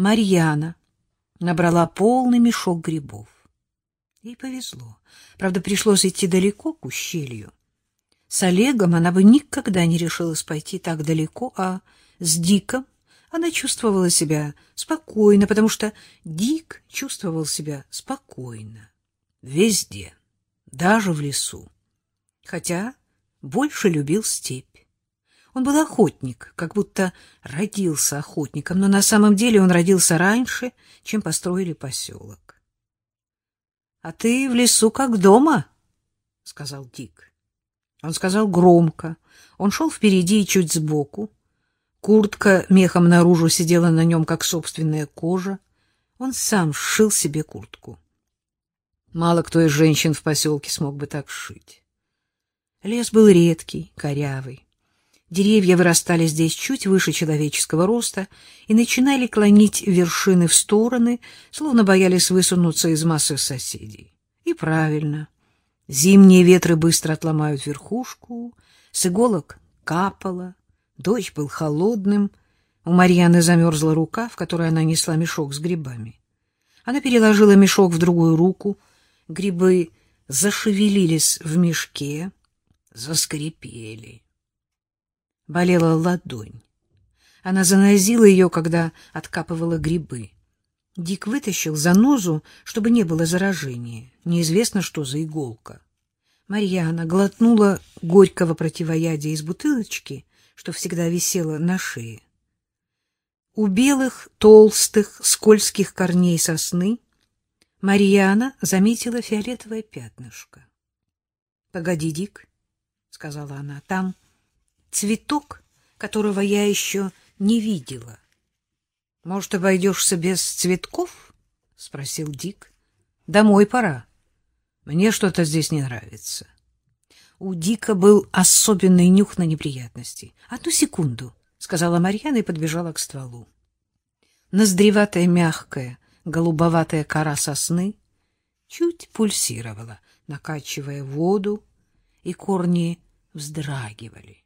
Марьяна набрала полный мешок грибов. Ей повезло. Правда, пришлось идти далеко к ущелью. С Олегом она бы никогда не решилась пойти так далеко, а с Диком она чувствовала себя спокойно, потому что Дик чувствовал себя спокойно. Везде, даже в лесу. Хотя больше любил степь. Он был охотник, как будто родился охотником, но на самом деле он родился раньше, чем построили поселок. — А ты в лесу как дома, — сказал Дик. Он сказал громко. Он шел впереди и чуть сбоку. Куртка мехом наружу сидела на нем, как собственная кожа. Он сам сшил себе куртку. Мало кто из женщин в поселке смог бы так сшить. Лес был редкий, корявый. Деревья вырастали здесь чуть выше человеческого роста и начинали клонить вершины в стороны, словно боялись высунуться из массы соседей. И правильно. Зимние ветры быстро отломают верхушку, с иголок капало, дождь был холодным, у Марьяны замерзла рука, в которой она несла мешок с грибами. Она переложила мешок в другую руку, грибы зашевелились в мешке, заскрипели болела ладонь. Она занозила ее, когда откапывала грибы. Дик вытащил занозу, чтобы не было заражения. Неизвестно, что за иголка. Марьяна глотнула горького противоядия из бутылочки, что всегда висела на шее. У белых, толстых, скользких корней сосны Марьяна заметила фиолетовое пятнышко. — Погоди, Дик, — сказала она, — там цветок, которого я еще не видела. — Может, обойдешься без цветков? — спросил Дик. — Домой пора. Мне что-то здесь не нравится. У Дика был особенный нюх на неприятности. — Одну секунду, — сказала Марьяна и подбежала к стволу. Ноздреватая мягкая, голубоватая кора сосны чуть пульсировала, накачивая воду, и корни вздрагивали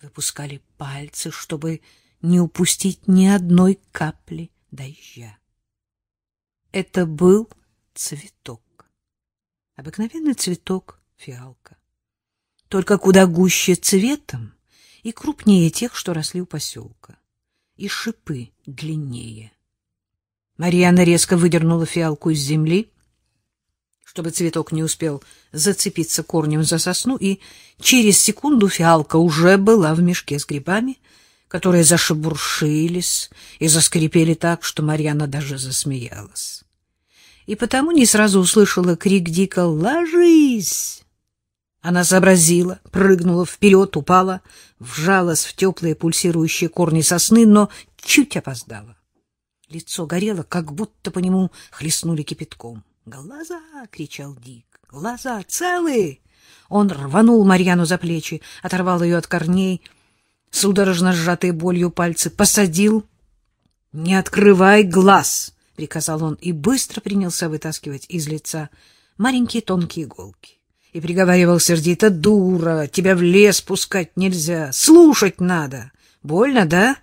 выпускали пальцы, чтобы не упустить ни одной капли дождя. Это был цветок. Обыкновенный цветок фиалка. Только куда гуще цветом и крупнее тех, что росли у поселка. И шипы длиннее. Марьяна резко выдернула фиалку из земли чтобы цветок не успел зацепиться корнем за сосну, и через секунду фиалка уже была в мешке с грибами, которые зашебуршились и заскрипели так, что Марьяна даже засмеялась. И потому не сразу услышала крик дико «Ложись!». Она сообразила, прыгнула вперед, упала, вжалась в теплые пульсирующие корни сосны, но чуть опоздала. Лицо горело, как будто по нему хлестнули кипятком. «Глаза!» — кричал Дик. «Глаза целые!» Он рванул Марьяну за плечи, оторвал ее от корней, судорожно сжатые болью пальцы, посадил. «Не открывай глаз!» — приказал он и быстро принялся вытаскивать из лица маленькие тонкие иголки. И приговаривал сердито, «Дура, тебя в лес пускать нельзя, слушать надо. Больно, да?»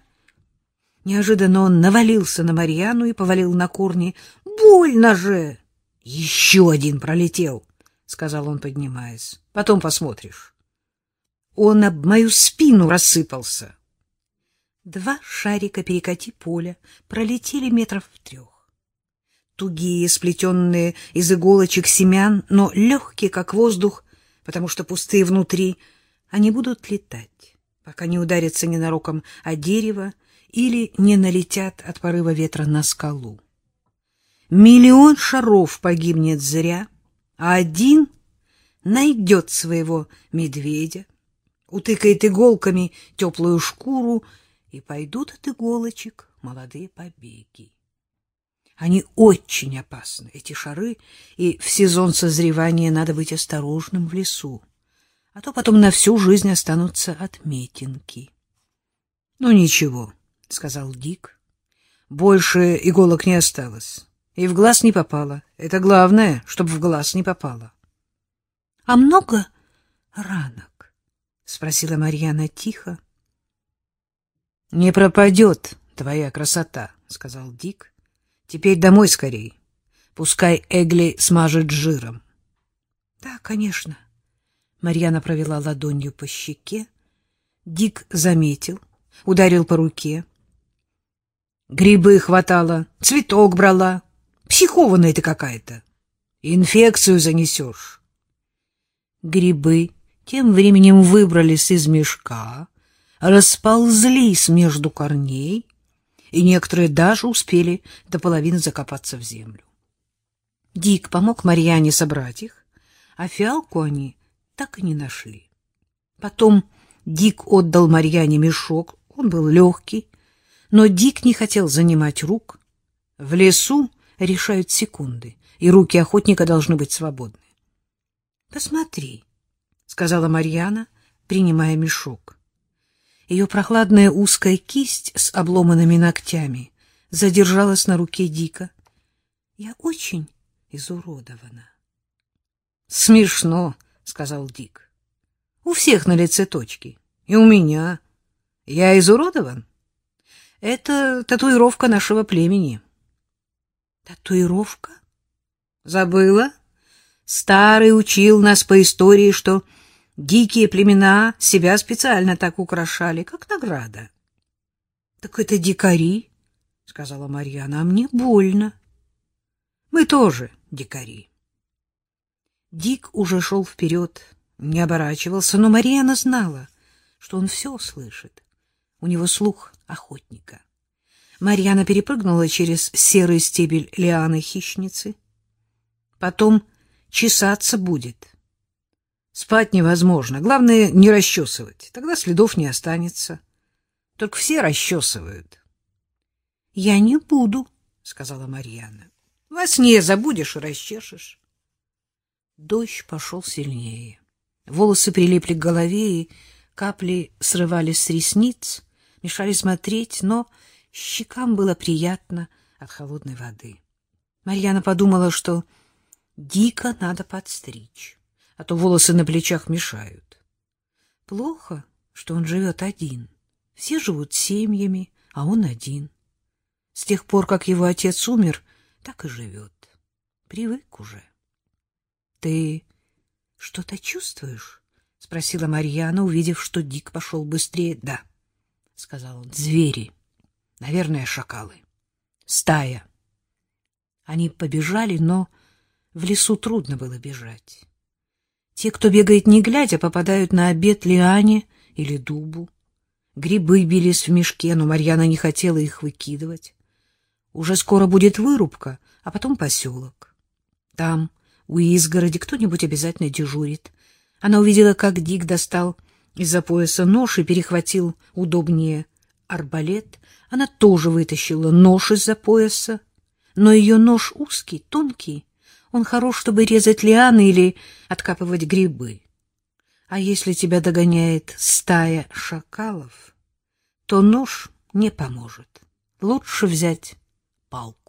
Неожиданно он навалился на Марьяну и повалил на корни. «Больно же!» Еще один пролетел, сказал он, поднимаясь. Потом посмотришь. Он об мою спину рассыпался. Два шарика перекати поля пролетели метров в трех. Тугие, сплетенные из иголочек семян, но легкие, как воздух, потому что пустые внутри, они будут летать, пока не ударятся ненароком о дерево или не налетят от порыва ветра на скалу. Миллион шаров погибнет зря, а один найдет своего медведя, утыкает иголками теплую шкуру, и пойдут от иголочек молодые побеги. Они очень опасны, эти шары, и в сезон созревания надо быть осторожным в лесу, а то потом на всю жизнь останутся отметинки. — Ну, ничего, — сказал Дик, — больше иголок не осталось и в глаз не попало. Это главное, чтобы в глаз не попало. — А много ранок? — спросила Марьяна тихо. — Не пропадет твоя красота, — сказал Дик. — Теперь домой скорей. Пускай Эгли смажет жиром. — Да, конечно. Марьяна провела ладонью по щеке. Дик заметил, ударил по руке. Грибы хватало, цветок брала. Психованная ты какая-то. Инфекцию занесешь. Грибы тем временем выбрались из мешка, расползлись между корней, и некоторые даже успели до половины закопаться в землю. Дик помог Марьяне собрать их, а фиалку они так и не нашли. Потом Дик отдал Марьяне мешок, он был легкий, но Дик не хотел занимать рук. В лесу решают секунды, и руки охотника должны быть свободны. — Посмотри, — сказала Марьяна, принимая мешок. Ее прохладная узкая кисть с обломанными ногтями задержалась на руке Дика. — Я очень изуродована. — Смешно, — сказал Дик. — У всех на лице точки. И у меня. Я изуродован? Это татуировка нашего племени. — Татуировка? — Забыла? Старый учил нас по истории, что дикие племена себя специально так украшали, как награда. — Так это дикари, — сказала Марьяна, — а мне больно. — Мы тоже дикари. Дик уже шел вперед, не оборачивался, но Марьяна знала, что он все слышит. У него слух охотника. Марьяна перепрыгнула через серый стебель лианы хищницы. Потом чесаться будет. Спать невозможно. Главное, не расчесывать. Тогда следов не останется. Только все расчесывают. — Я не буду, — сказала Марьяна. — Во сне забудешь и расчешешь. Дождь пошел сильнее. Волосы прилипли к голове, и капли срывались с ресниц, мешали смотреть, но щекам было приятно от холодной воды. Марьяна подумала, что дико надо подстричь, а то волосы на плечах мешают. Плохо, что он живет один. Все живут семьями, а он один. С тех пор, как его отец умер, так и живет. Привык уже. — Ты что-то чувствуешь? — спросила Марьяна, увидев, что Дик пошел быстрее. — Да, — сказал он, — звери. Наверное, шакалы. Стая. Они побежали, но в лесу трудно было бежать. Те, кто бегает не глядя, попадают на обед лиане или дубу. Грибы бились в мешке, но Марьяна не хотела их выкидывать. Уже скоро будет вырубка, а потом поселок. Там, у изгороди, кто-нибудь обязательно дежурит. Она увидела, как Дик достал из-за пояса нож и перехватил удобнее арбалет. Она тоже вытащила нож из-за пояса, но ее нож узкий, тонкий. Он хорош, чтобы резать лианы или откапывать грибы. А если тебя догоняет стая шакалов, то нож не поможет. Лучше взять палку.